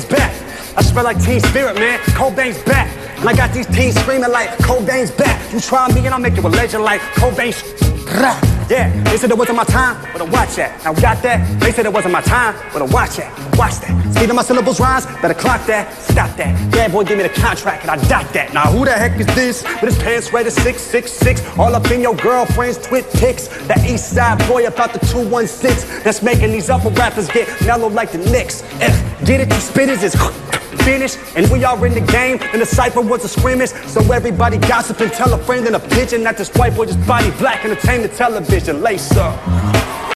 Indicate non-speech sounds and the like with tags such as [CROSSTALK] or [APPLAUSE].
spread like Teen Spirit, man. Cobain's back. And I got these teens screaming like Cobain's back. You try me and I'll make you a legend like Cobain. Rah. Yeah, they said it wasn't my time, but I watch that. Now got that? They said it wasn't my time, but I watch that. Watch that. Of my syllables rhymes, better clock that. Stop that. Bad boy give me the contract and I dot that. Now who the heck is this? With his pants rated 666, all up in your girlfriend's twit pics. That east side boy about the 216 that's making these upper rappers get Melo like the Knicks. Eh, get it? You spitters is [LAUGHS] finished, and we are in the game. And the cipher was a scrimmage, so everybody gossip and tell a friend and a pigeon that this white boy just body black entertainment television. Lace up.